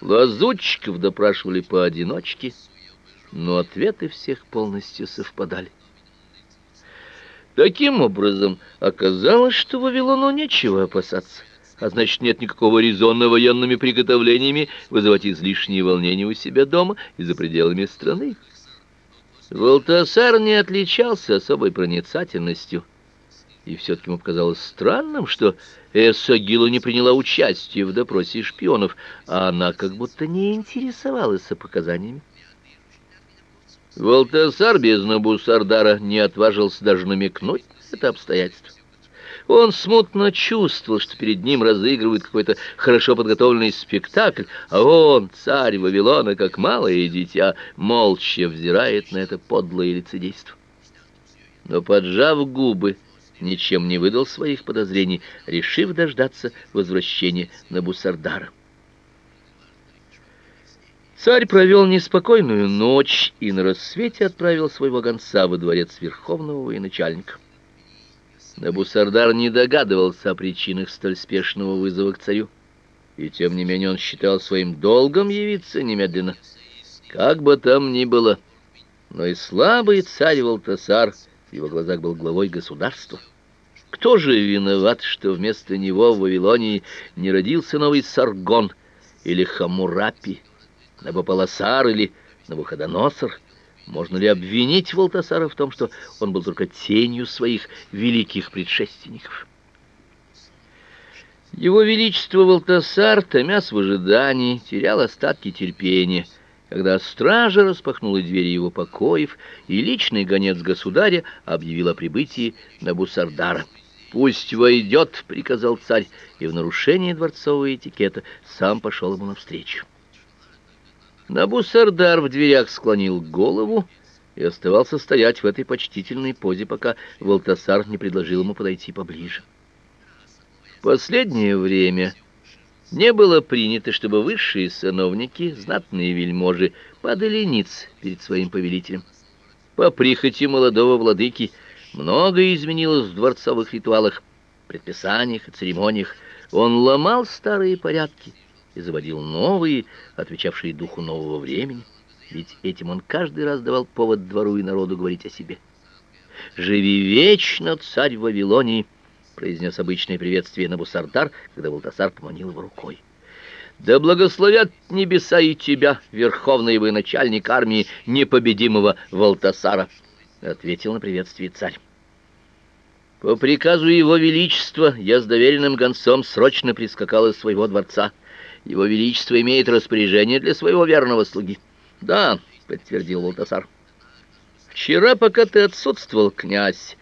Лазутчиков допрашивали поодиночке, но ответы всех полностью совпадали. Таким образом, оказалось, что Вавилону нечего опасаться, а значит, нет никакого резона военными приготовлениями вызывать излишние волнения у себя дома и за пределами страны. Валтасар не отличался особой проницательностью, и все-таки ему показалось странным, что Эссагила не приняла участия в допросе шпионов, а она как будто не интересовалась показаниями. Валтасар без Набусардара не отважился даже намекнуть это обстоятельство. Он смутно чувствовал, что перед ним разыгрывают какой-то хорошо подготовленный спектакль, а он, царь Вавилона, как малое дитя, молча взирает на это подлое лицедейство. Но, поджав губы, ничем не выдал своих подозрений, решив дождаться возвращения Набусардара. Царь провел неспокойную ночь и на рассвете отправил своего гонца во дворец верховного военачальника. Набусардар не догадывался о причинах столь спешного вызова к царю, и тем не менее он считал своим долгом явиться немедленно. Как бы там ни было, но и слабый царь Валтасар в его глазах был главой государства. Кто же виноват, что вместо него в Вавилонии не родился новый Саргон или Хамурапи? Набополосар или Навуходоносор? Можно ли обвинить Валтасара в том, что он был только тенью своих великих предшественников? Его величество Валтасар, томясь в ожидании, терял остатки терпения, когда стража распахнула двери его покоев, и личный гонец государя объявил о прибытии Набусардара. «Пусть войдет», — приказал царь, и в нарушение дворцового этикета сам пошел ему навстречу. Набусардар в дверях склонил голову и оставался стоять в этой почтительной позе, пока Валтасар не предложил ему подойти поближе. В последнее время не было принято, чтобы высшие сановники, знатные вельможи, падали ниц перед своим повелителем. По прихоти молодого владыки многое изменилось в дворцовых ритуалах, предписаниях и церемониях. Он ломал старые порядки, и заводил новые, отвечавшие духу нового времени, ведь этим он каждый раз давал повод двору и народу говорить о себе. «Живи вечно, царь Вавилонии!» Произнес обычное приветствие Набусардар, когда Валтасар поманил его рукой. «Да благословят небеса и тебя, верховный военачальник армии непобедимого Валтасара!» ответил на приветствие царь. По приказу его величества я с доверенным гонцом срочно прискакал из своего дворца. Его величество имеет распоряжение для своего верного слуги. Да, подтвердил Лутасар. Вчера, пока ты отсутствовал, князь,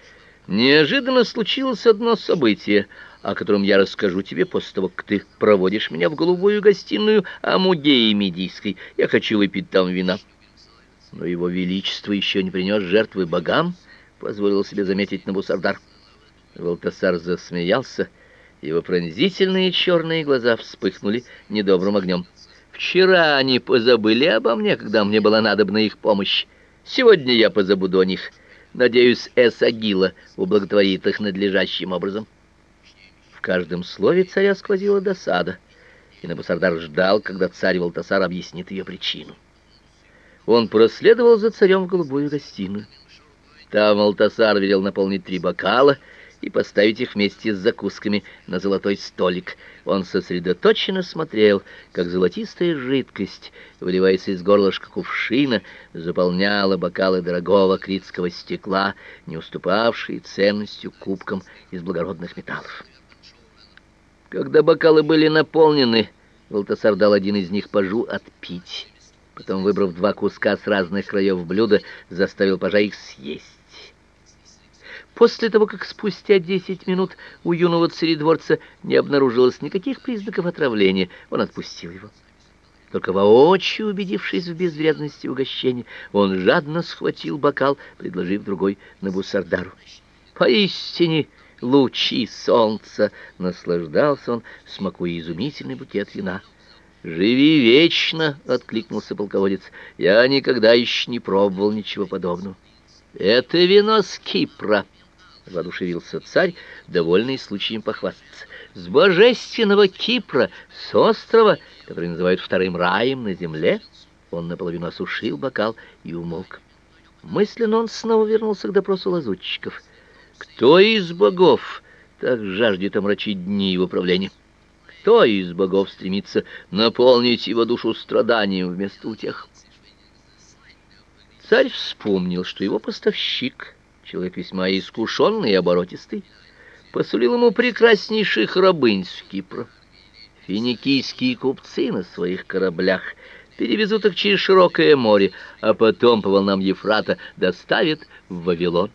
неожиданно случилось одно событие, о котором я расскажу тебе после того, как ты проводишь меня в голубую гостиную Амудеи Медийской. Я хочу выпить там вина. Но его величество еще не принес жертвы богам, позволил себе заметить Набусардар. Волтасар засмеялся его пронзительные черные глаза вспыхнули недобрым огнем. Вчера они позабыли обо мне, когда мне была надобна их помощь. Сегодня я позабуду о них. Надеюсь, Эсагила ублаготворит их надлежащим образом. В каждом слове царя сквозила досада, и Набусардар ждал, когда царь Валтасар объяснит ее причину. Он проследовал за царем в голубую гостиную. Там Валтасар велел наполнить три бокала — и поставить их вместе с закусками на золотой столик. Он сосредоточенно смотрел, как золотистая жидкость, выливаясь из горлышка кувшина, заполняла бокалы дорогого критского стекла, не уступавшие ценностью кубкам из благородных металлов. Когда бокалы были наполнены, Валтасар дал один из них пажу отпить. Потом, выбрав два куска с разных краев блюда, заставил пажа их съесть. После того, как спустя десять минут у юного царедворца не обнаружилось никаких признаков отравления, он отпустил его. Только воочию убедившись в безвредности угощения, он жадно схватил бокал, предложив другой Набусардару. Поистине лучи солнца, наслаждался он, смакуя изумительный букет вина. «Живи вечно!» — откликнулся полководец. «Я никогда еще не пробовал ничего подобного». «Это вино с Кипра!» Воодушевился царь, довольный случаем похвастаться. с божественного Кипра, с острова, который называют вторым раем на земле. Он наполовину осушил бокал и умолк. Мысленно он снова вернулся к допросу лазутчиков. Кто из богов так жаждет омрачить дни его правления? Кто из богов стремится наполнить его душу страданием вместо утех? Царь вспомнил, что его поставщик, человек весьма искушенный и оборотистый, посулил ему прекраснейших рабынь с Кипра. Финикийские купцы на своих кораблях перевезут их через широкое море, а потом по волнам Ефрата доставят в Вавилон.